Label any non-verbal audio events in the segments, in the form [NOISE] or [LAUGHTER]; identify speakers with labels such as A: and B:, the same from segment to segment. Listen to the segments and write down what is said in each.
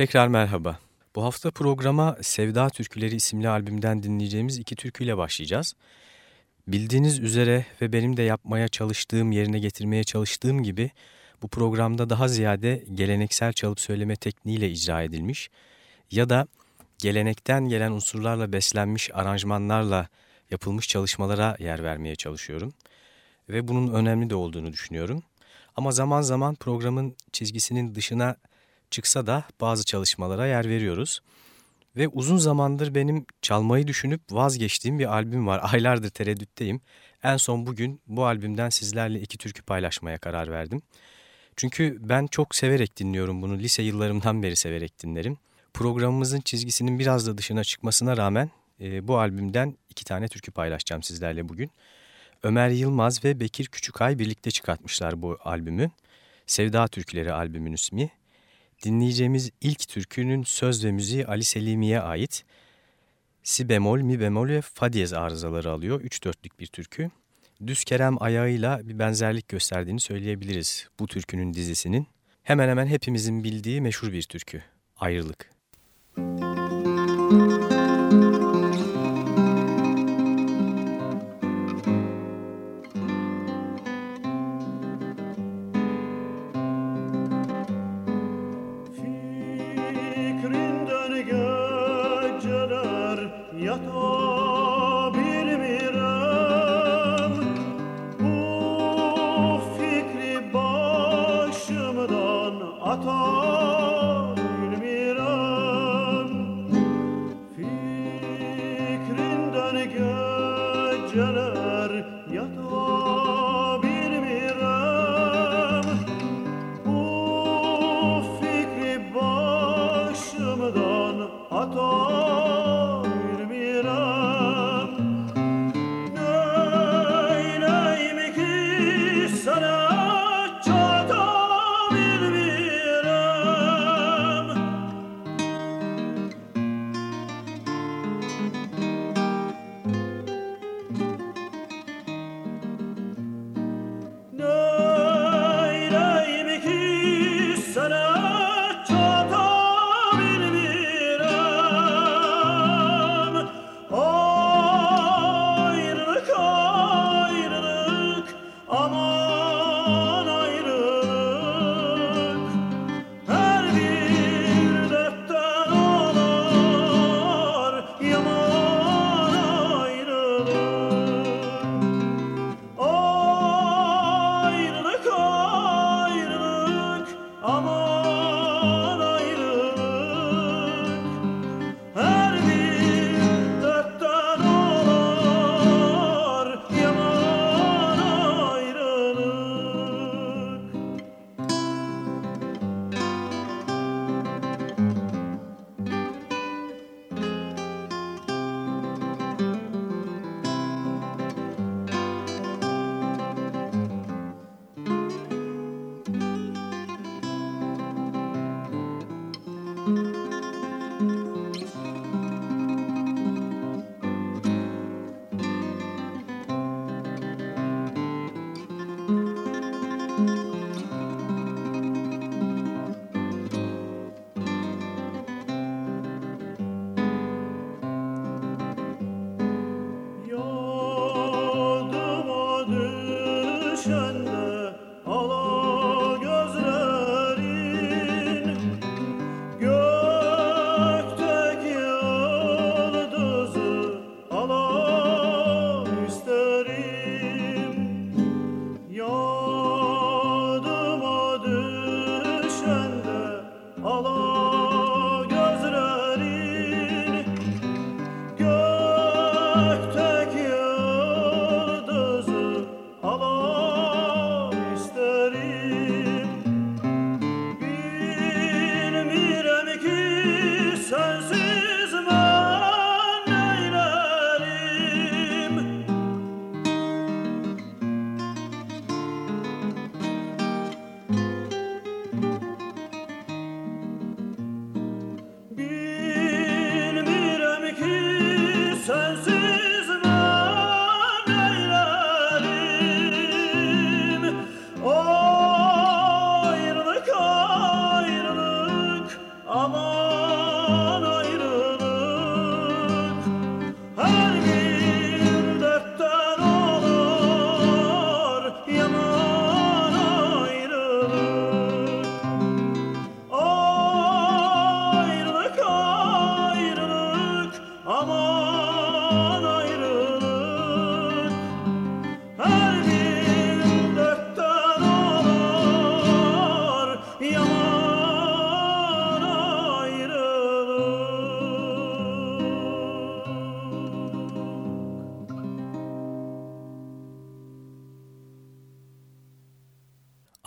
A: Tekrar merhaba. Bu hafta programa Sevda Türküleri isimli albümden dinleyeceğimiz iki türküyle başlayacağız. Bildiğiniz üzere ve benim de yapmaya çalıştığım, yerine getirmeye çalıştığım gibi bu programda daha ziyade geleneksel çalıp söyleme tekniğiyle icra edilmiş ya da gelenekten gelen unsurlarla beslenmiş aranjmanlarla yapılmış çalışmalara yer vermeye çalışıyorum. Ve bunun önemli de olduğunu düşünüyorum. Ama zaman zaman programın çizgisinin dışına çıksa da bazı çalışmalara yer veriyoruz. Ve uzun zamandır benim çalmayı düşünüp vazgeçtiğim bir albüm var. [LAUGHS] Aylardır tereddütteyim. En son bugün bu albümden sizlerle iki türkü paylaşmaya karar verdim. Çünkü ben çok severek dinliyorum bunu. Lise yıllarımdan beri severek dinlerim. Programımızın çizgisinin biraz da dışına çıkmasına rağmen e, bu albümden iki tane türkü paylaşacağım sizlerle bugün. Ömer Yılmaz ve Bekir Küçükay birlikte çıkartmışlar bu albümü. Sevda Türküleri albümün ismi. Dinleyeceğimiz ilk türkünün söz ve müziği Ali Selimi'ye ait. Si bemol, mi bemol ve fa diyez arızaları alıyor. Üç dörtlük bir türkü. Düz Kerem ayağıyla bir benzerlik gösterdiğini söyleyebiliriz bu türkünün dizisinin. Hemen hemen hepimizin bildiği meşhur bir türkü. Ayrılık. Müzik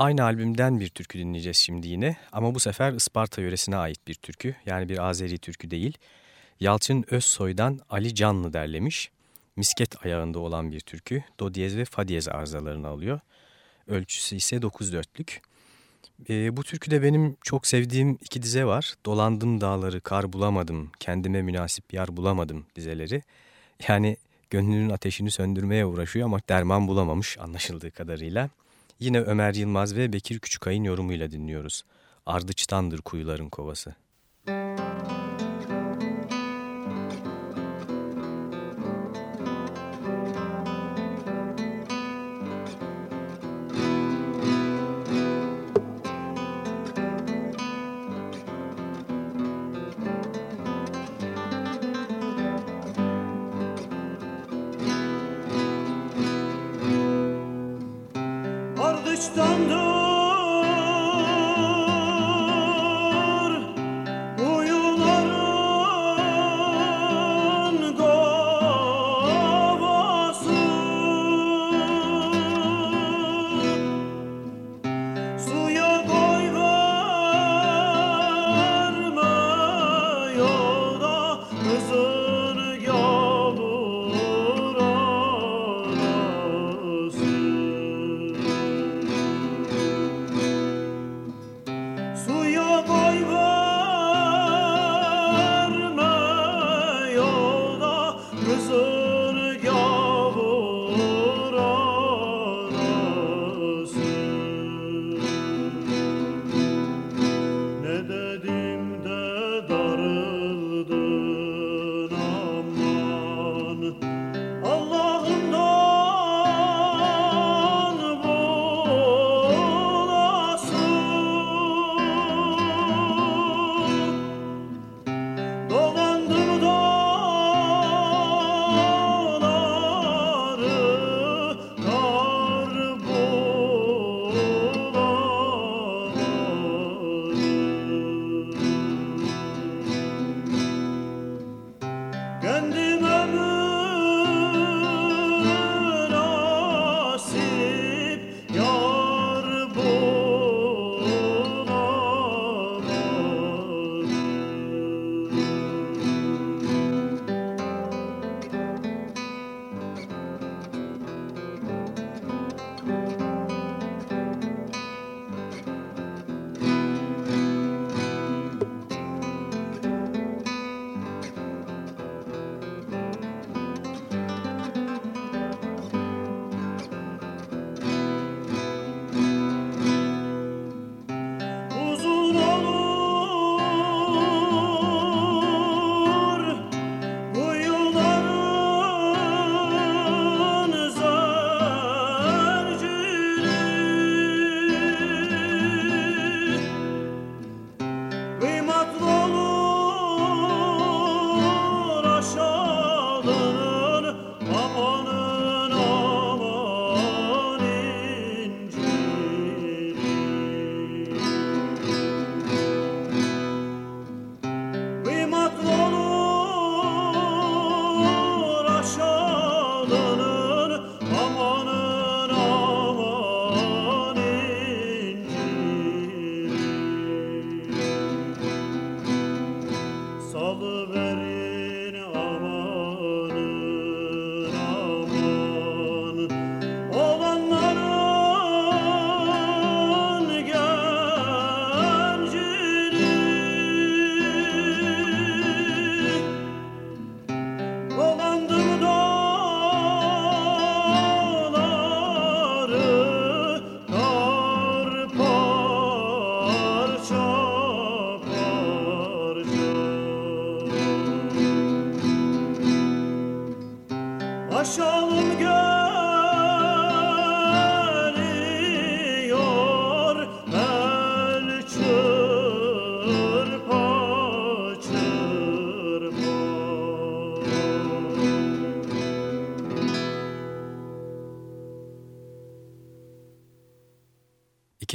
A: Aynı albümden bir türkü dinleyeceğiz şimdi yine ama bu sefer Isparta yöresine ait bir türkü yani bir Azeri türkü değil. Yalçın Özsoy'dan Ali Canlı derlemiş. Misket ayağında olan bir türkü. Do diyez ve fa diyez arızalarını alıyor. Ölçüsü ise 9-4'lük. E, bu türküde benim çok sevdiğim iki dize var. Dolandım dağları, kar bulamadım, kendime münasip yer bulamadım dizeleri. Yani gönlünün ateşini söndürmeye uğraşıyor ama derman bulamamış anlaşıldığı kadarıyla. Yine Ömer Yılmaz ve Bekir Küçükay'ın yorumuyla dinliyoruz. Ardıçtandır kuyuların kovası. estando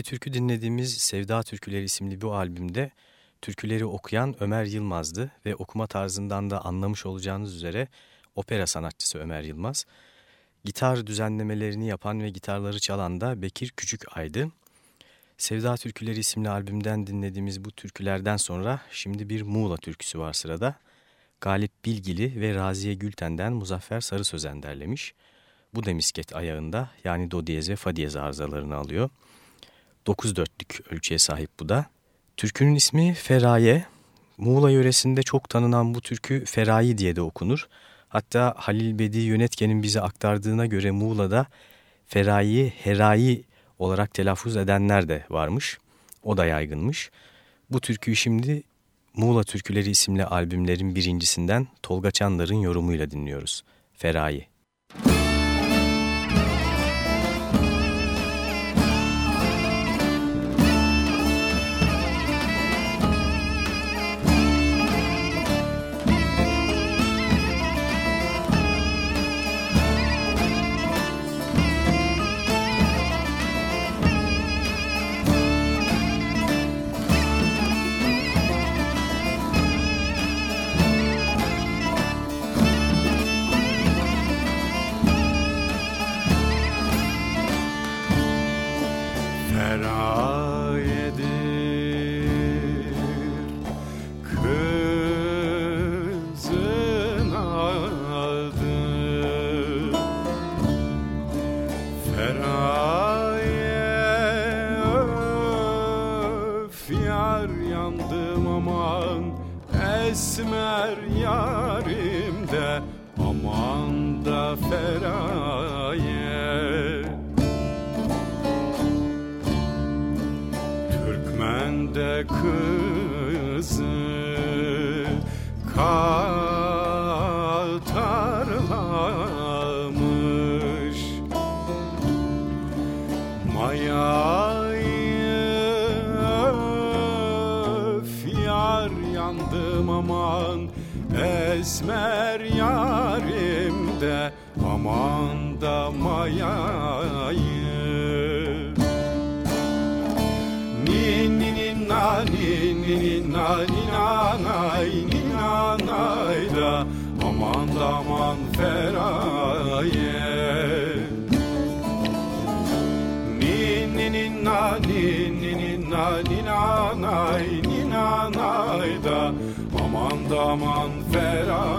A: türkü dinlediğimiz Sevda Türküleri isimli bu albümde türküleri okuyan Ömer Yılmaz'dı ve okuma tarzından da anlamış olacağınız üzere opera sanatçısı Ömer Yılmaz. Gitar düzenlemelerini yapan ve gitarları çalan da Bekir Küçükay'dı.
B: Sevda Türküleri isimli albümden dinlediğimiz bu türkülerden sonra şimdi bir Muğla türküsü var sırada. Galip Bilgili ve Raziye Gülten'den Muzaffer Sarı Sözen derlemiş. Bu da misket ayağında yani do diyez ve fa diyez arızalarını alıyor. 9 dörtlük ölçüye sahip bu da. Türkünün ismi Feraye. Muğla yöresinde çok tanınan bu türkü Ferayi diye de okunur. Hatta Halil Bedi Yönetken'in bize aktardığına göre Muğla'da Ferayi, Herayi olarak telaffuz edenler de varmış. O da yaygınmış. Bu türküyü şimdi Muğla Türküleri isimli albümlerin birincisinden Tolga Çandar'ın yorumuyla dinliyoruz. Ferayi.
C: Aman feraye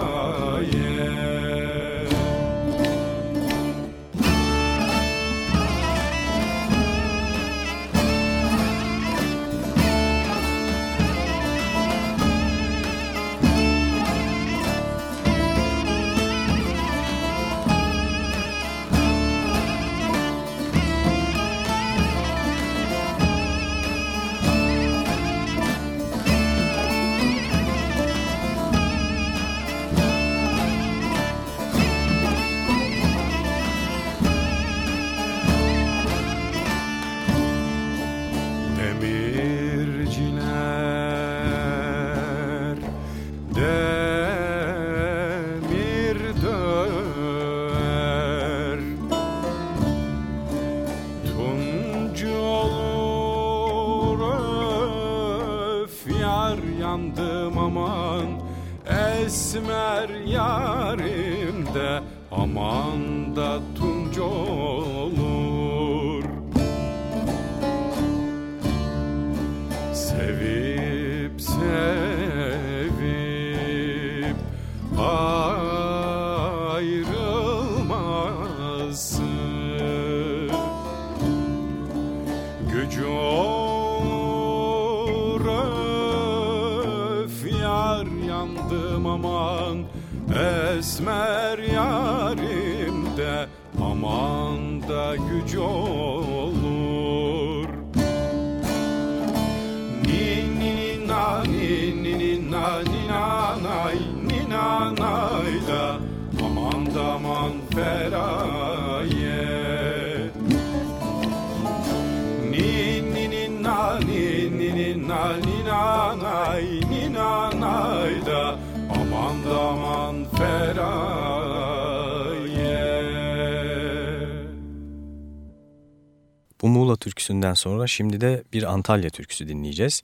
B: türküsünden sonra şimdi de bir Antalya türküsü dinleyeceğiz.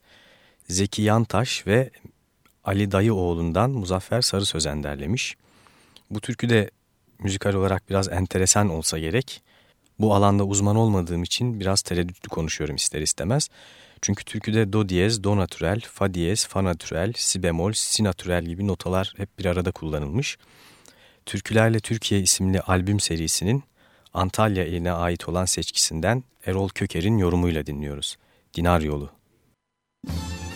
B: Zeki Yantaş ve Ali Dayıoğlu'ndan Muzaffer Sarı Sözen derlemiş. Bu türkü de müzikal olarak biraz enteresan olsa gerek. Bu alanda uzman olmadığım için biraz tereddütlü konuşuyorum ister istemez. Çünkü türküde do diyez, do natürel, fa diyez, fa natürel, si bemol, si natürel gibi notalar hep bir arada kullanılmış. Türkülerle Türkiye isimli albüm serisinin Antalya iline ait olan seçkisinden Erol Köker'in yorumuyla dinliyoruz. Dinar Yolu. Müzik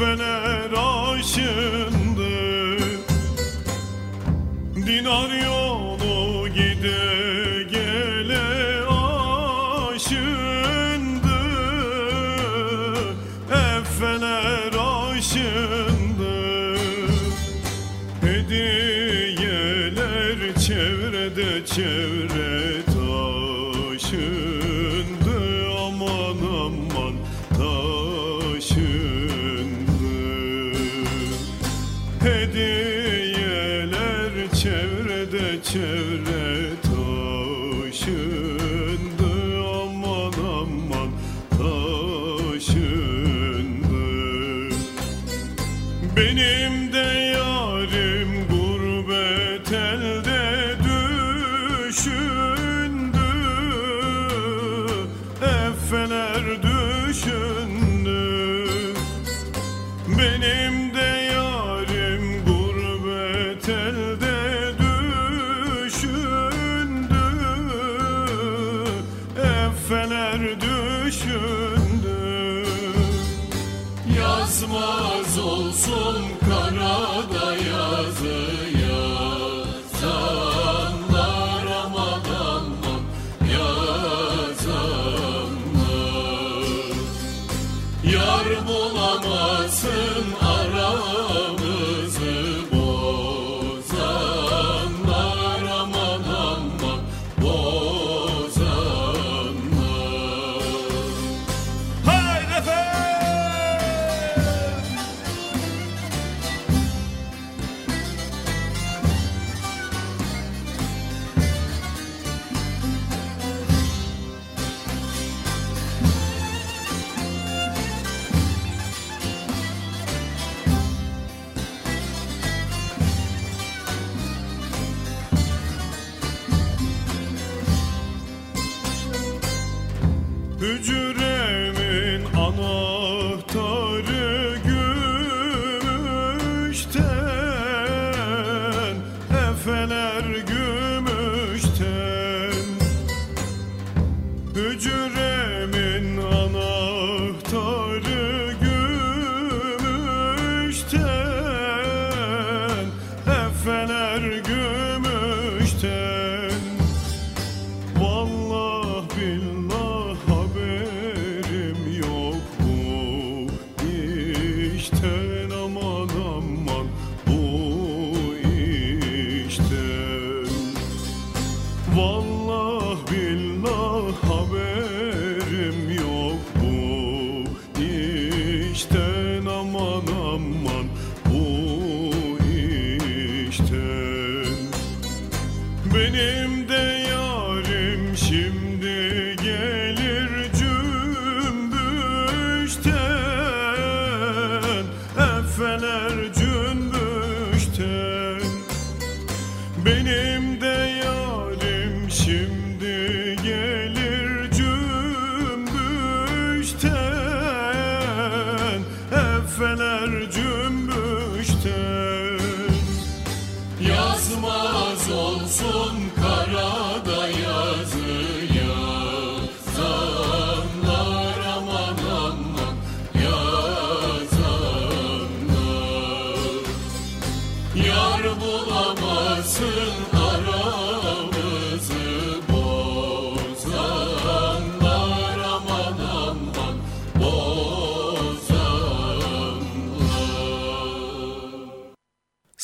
D: Effeler aşındı. Dinar yolu gide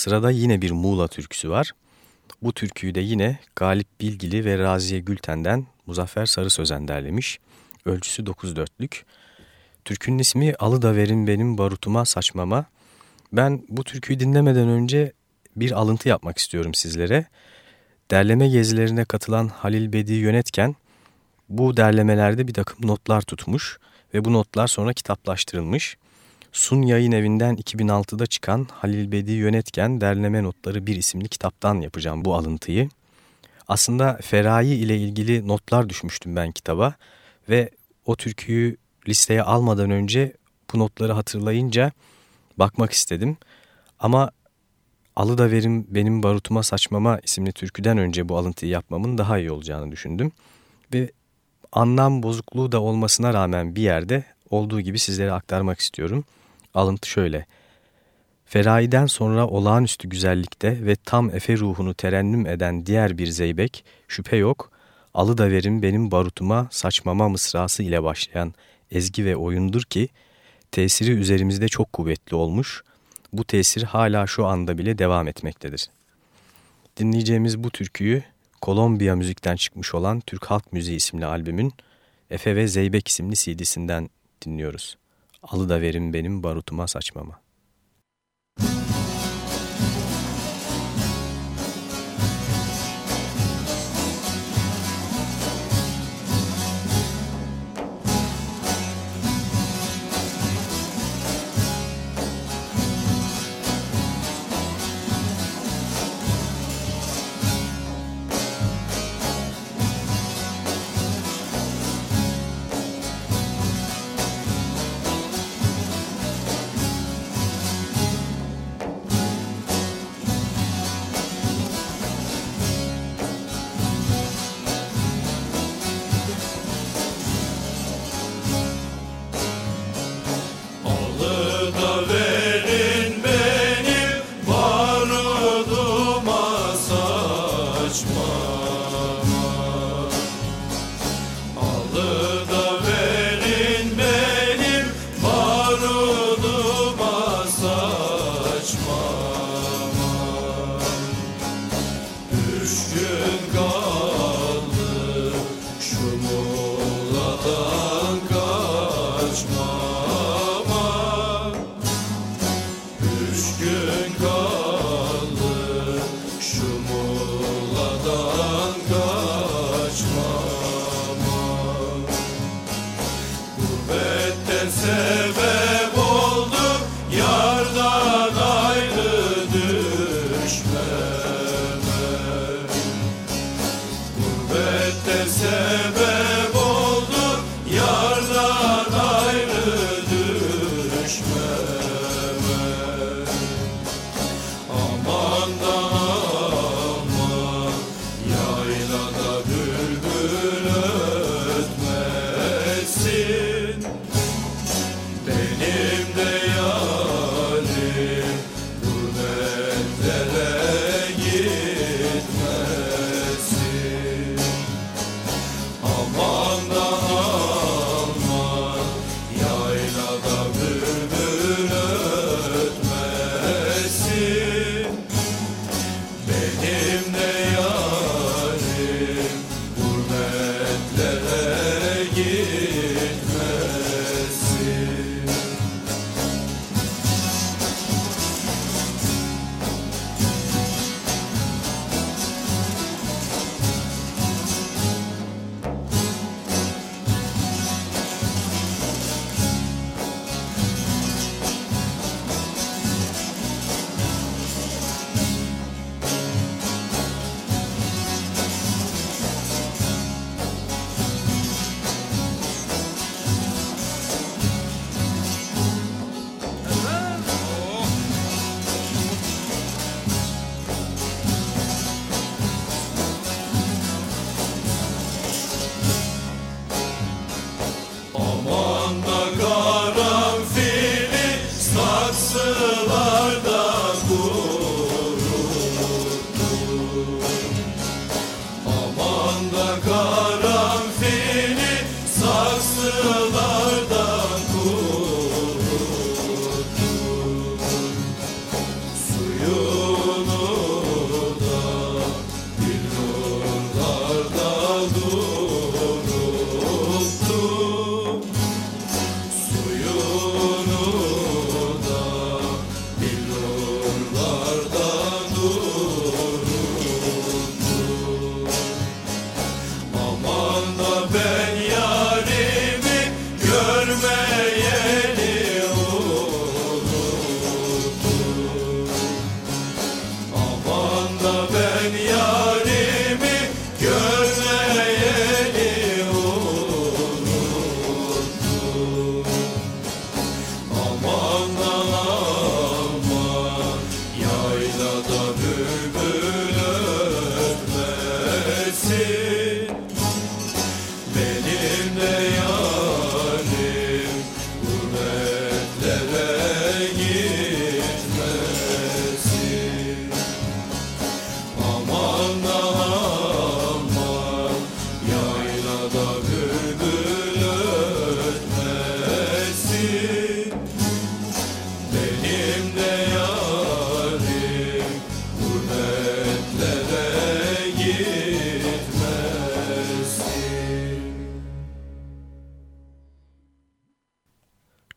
C: Sırada yine bir Muğla türküsü var. Bu türküyü de yine Galip Bilgili ve Raziye Gülten'den Muzaffer Sarı Sözen derlemiş. Ölçüsü 9 dörtlük. Türkünün ismi Alı da verin benim barutuma saçmama. Ben bu türküyü dinlemeden önce bir alıntı yapmak istiyorum sizlere. Derleme gezilerine katılan Halil Bedi yönetken bu derlemelerde bir takım notlar tutmuş ve bu notlar sonra kitaplaştırılmış. Sun Yayın Evi'nden 2006'da çıkan Halil Bedi Yönetken Derleme Notları bir isimli kitaptan yapacağım bu alıntıyı. Aslında Ferayi ile ilgili notlar düşmüştüm ben kitaba ve o türküyü listeye almadan önce bu notları hatırlayınca bakmak istedim. Ama Alı da verim benim barutuma saçmama isimli türküden önce bu alıntıyı yapmamın daha iyi olacağını düşündüm. Ve anlam bozukluğu da olmasına rağmen bir yerde olduğu gibi sizlere aktarmak istiyorum. Alıntı şöyle. Feraiden sonra olağanüstü güzellikte ve tam efe ruhunu terennüm eden diğer bir zeybek, şüphe yok, alı da verim benim barutuma saçmama mısrası ile başlayan ezgi ve oyundur ki, tesiri üzerimizde çok kuvvetli olmuş, bu tesir hala şu anda bile devam etmektedir. Dinleyeceğimiz bu türküyü Kolombiya müzikten çıkmış olan Türk Halk Müziği isimli albümün Efe ve Zeybek isimli CD'sinden dinliyoruz. Alı da verim benim barutuma saçmama.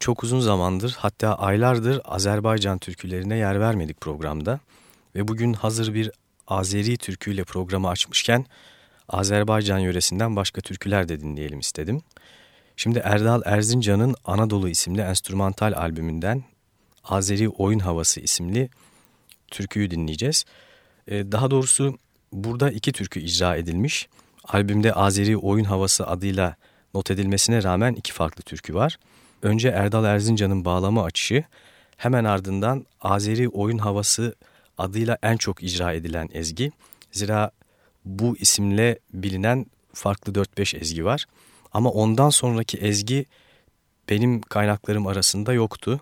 B: Çok uzun zamandır hatta aylardır Azerbaycan türkülerine yer vermedik programda. Ve bugün hazır bir Azeri türküyle programı açmışken Azerbaycan yöresinden başka türküler de dinleyelim istedim. Şimdi Erdal Erzincan'ın Anadolu isimli enstrümantal albümünden Azeri Oyun Havası isimli türküyü dinleyeceğiz. Ee, daha doğrusu burada iki türkü icra edilmiş. Albümde Azeri Oyun Havası adıyla not edilmesine rağmen iki farklı türkü var. Önce Erdal Erzincan'ın bağlama açışı, hemen ardından Azeri Oyun Havası adıyla en çok icra edilen ezgi. Zira bu isimle bilinen farklı 4-5 ezgi var. Ama ondan sonraki ezgi benim kaynaklarım arasında yoktu.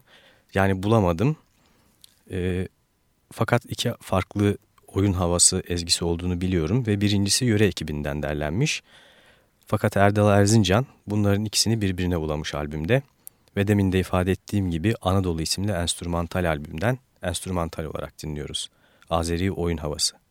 B: Yani bulamadım. E, fakat iki farklı oyun havası ezgisi olduğunu biliyorum ve birincisi yöre ekibinden derlenmiş. Fakat Erdal Erzincan bunların ikisini birbirine bulamış albümde ve demin de ifade ettiğim gibi Anadolu isimli enstrümantal albümden enstrümantal olarak dinliyoruz. Azeri Oyun Havası.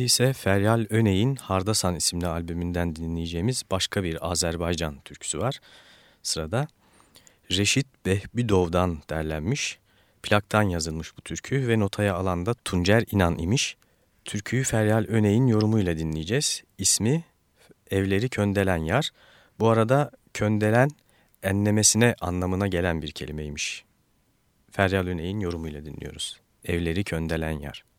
B: Şimdi ise Feryal Öney'in Hardasan isimli albümünden dinleyeceğimiz başka bir Azerbaycan türküsü var. Sırada Reşit Behbüdov'dan derlenmiş, plaktan yazılmış bu türkü ve notaya alanda Tuncer İnan imiş. Türküyü Feryal Öney'in yorumuyla dinleyeceğiz. İsmi Evleri Köndelen Yar. Bu arada köndelen enlemesine anlamına gelen bir kelimeymiş. Feryal Öney'in yorumuyla dinliyoruz. Evleri Köndelen Yar.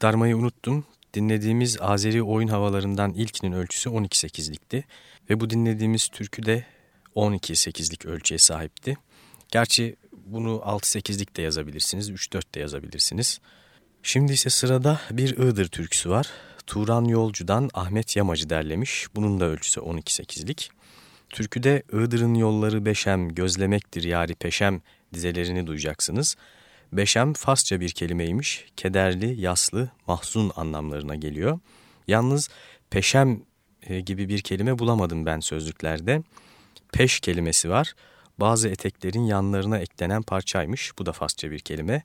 B: Aktarmayı unuttum. Dinlediğimiz Azeri oyun havalarından ilkinin ölçüsü 12-8'likti. Ve bu dinlediğimiz türkü de 12-8'lik ölçüye sahipti. Gerçi bunu 6-8'lik de yazabilirsiniz, 3-4 de yazabilirsiniz. Şimdi ise sırada bir Iğdır türküsü var. Turan Yolcu'dan Ahmet Yamacı derlemiş. Bunun da ölçüsü 12-8'lik. Türküde Iğdır'ın yolları beşem, gözlemektir yari peşem dizelerini duyacaksınız. Beşem Farsça bir kelimeymiş. Kederli, yaslı, mahzun anlamlarına geliyor. Yalnız peşem e, gibi bir kelime bulamadım ben sözlüklerde. Peş kelimesi var. Bazı eteklerin yanlarına eklenen parçaymış. Bu da Farsça bir kelime.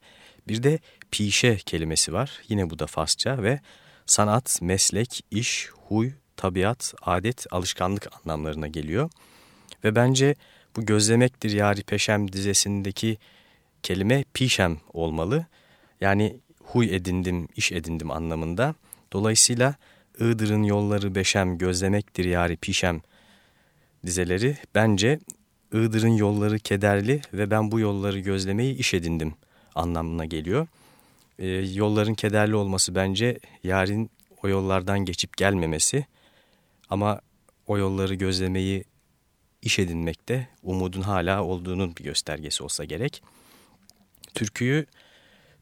B: Bir de pişe kelimesi var. Yine bu da Farsça ve sanat, meslek, iş, huy, tabiat, adet, alışkanlık anlamlarına geliyor. Ve bence bu gözlemektir yari peşem dizesindeki kelime pişem olmalı. Yani huy edindim, iş edindim anlamında. Dolayısıyla Iğdır'ın yolları beşem, gözlemektir yari pişem dizeleri bence Iğdır'ın yolları kederli ve ben bu yolları gözlemeyi iş edindim anlamına geliyor. E, yolların kederli olması bence yarın o yollardan geçip gelmemesi ama o yolları gözlemeyi iş edinmekte umudun hala olduğunun bir göstergesi olsa gerek. Türküyü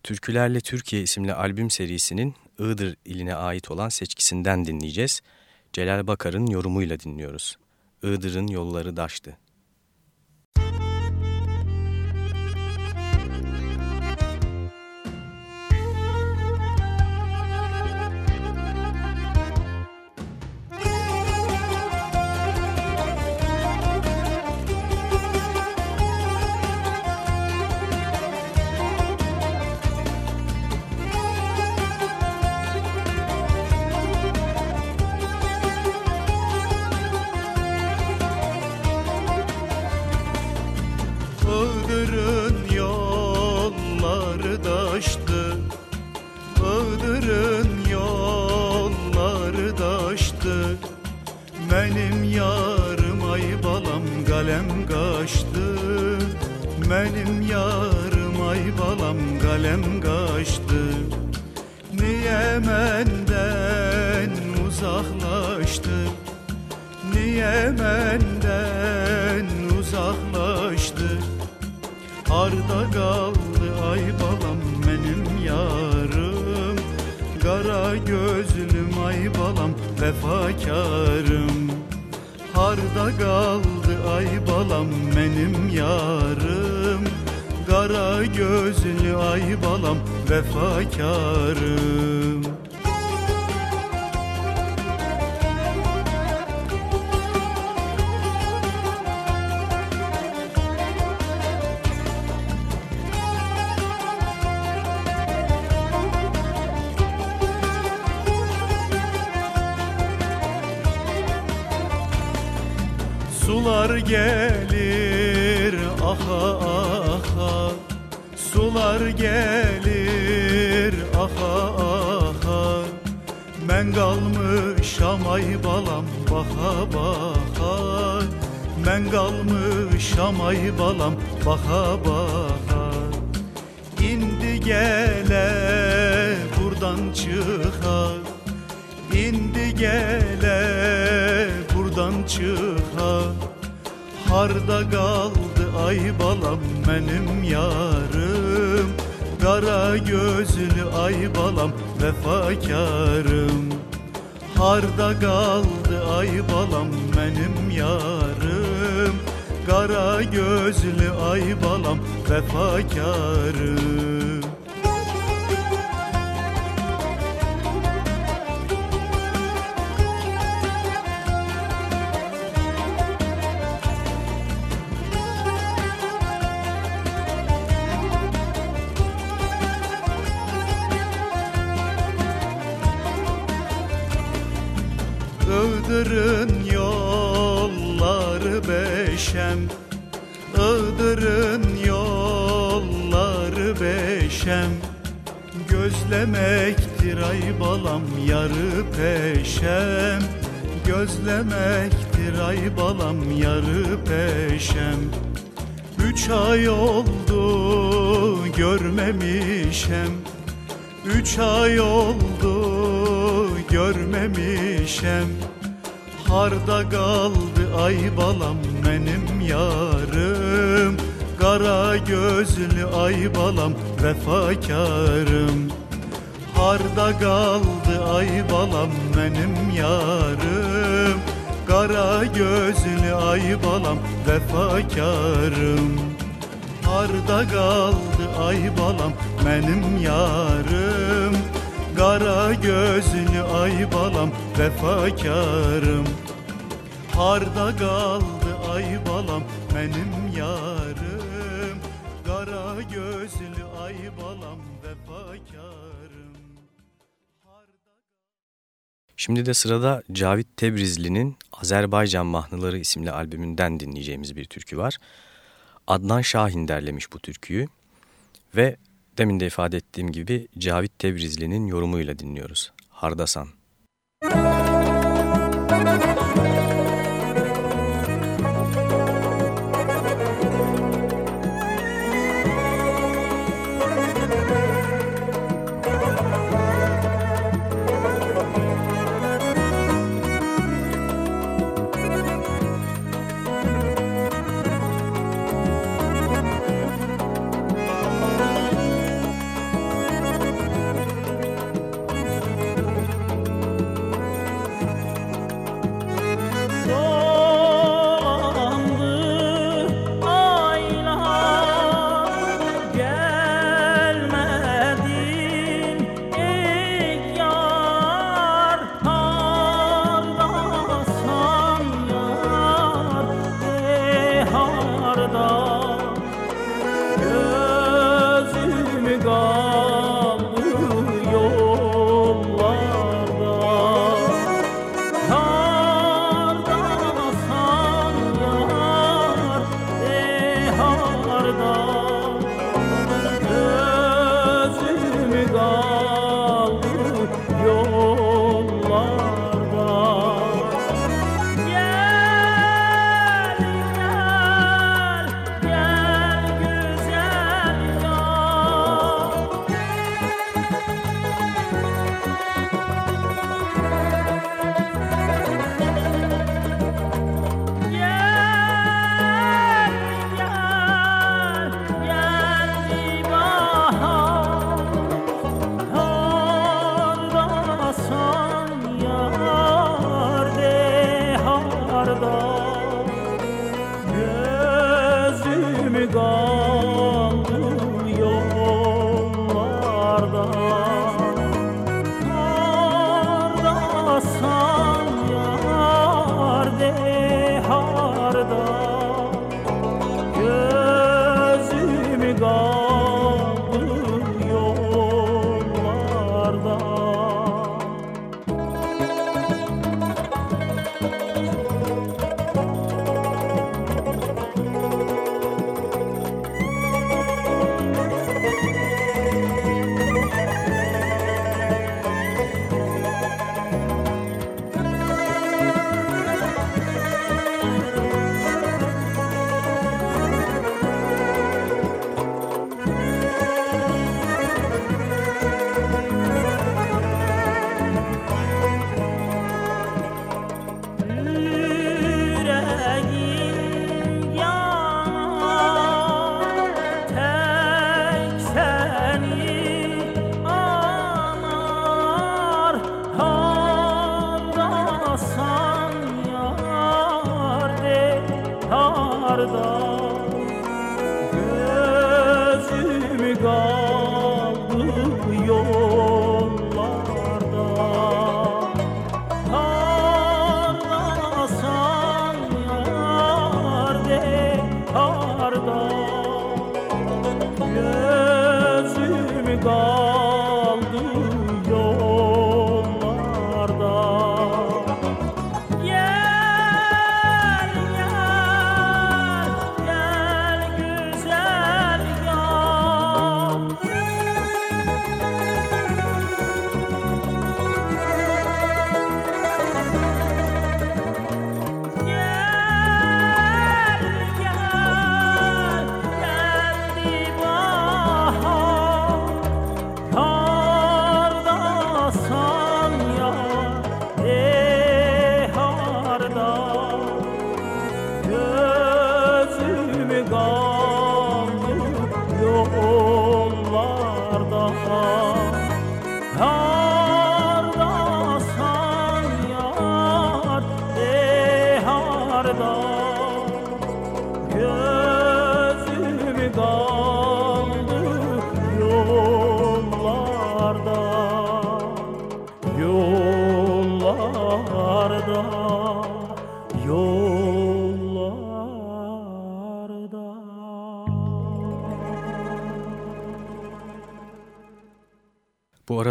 B: Türkülerle Türkiye isimli albüm serisinin Iğdır iline ait olan seçkisinden dinleyeceğiz. Celal Bakar'ın yorumuyla dinliyoruz. Iğdır'ın yolları daştı.
D: Aha Sular gelir aha aha. Ben kalmışam ay balam baka baka Ben kalmışam ay balam baka baka İndi gele buradan çıkar İndi gele buradan çıkar Harda kaldı ay balam benim yarım Kara gözlü ay balam vefakarım. Harda kaldı ay balam benim yarım Kara gözlü ay balam vefakarım Gözlemektir ay balam yarı peşem. Gözlemektir ay balam yarı peşem. Üç ay oldu görmemişem. Üç ay oldu görmemişem. Harda kaldı ay balam benim yarım. Kara gözlü ay balam vefakarım Harda kaldı ay balam benim yarım. Kara gözlü ay balam vefakarım. Harda kaldı ay balam benim yarım. Kara gözlü ay balam vefakarım. Harda kaldı ay balam benim yarım. Kara gözlü ay balam vefakarım
E: Şimdi de sırada Cavit Tebrizli'nin Azerbaycan Mahnıları isimli albümünden dinleyeceğimiz bir türkü var. Adnan Şahin derlemiş bu türküyü ve demin de ifade ettiğim gibi Cavit Tebrizli'nin yorumuyla dinliyoruz. Hardasan. Bu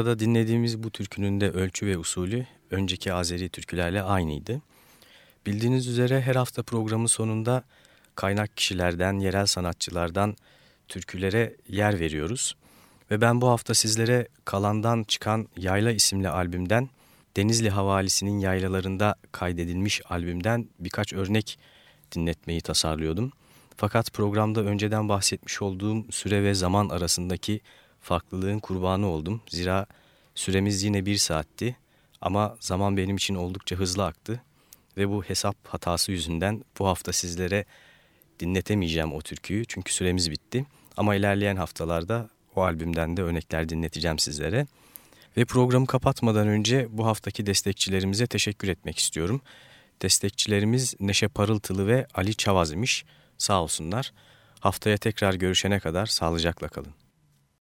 E: arada dinlediğimiz bu türkünün de ölçü ve usulü önceki Azeri türkülerle aynıydı. Bildiğiniz üzere her hafta programın sonunda kaynak kişilerden, yerel sanatçılardan türkülere yer veriyoruz. Ve ben bu hafta sizlere Kalan'dan çıkan Yayla isimli albümden Denizli Havalisi'nin yaylalarında kaydedilmiş albümden birkaç örnek dinletmeyi tasarlıyordum. Fakat programda önceden bahsetmiş olduğum süre ve zaman arasındaki farklılığın kurbanı oldum. Zira süremiz yine bir saatti ama zaman benim için oldukça hızlı aktı. Ve bu hesap hatası yüzünden bu hafta sizlere dinletemeyeceğim o türküyü çünkü süremiz bitti. Ama ilerleyen haftalarda o albümden de örnekler dinleteceğim sizlere. Ve programı kapatmadan önce bu haftaki destekçilerimize teşekkür etmek istiyorum. Destekçilerimiz Neşe Parıltılı ve Ali Çavaz imiş. Sağ olsunlar. Haftaya tekrar görüşene kadar sağlıcakla kalın.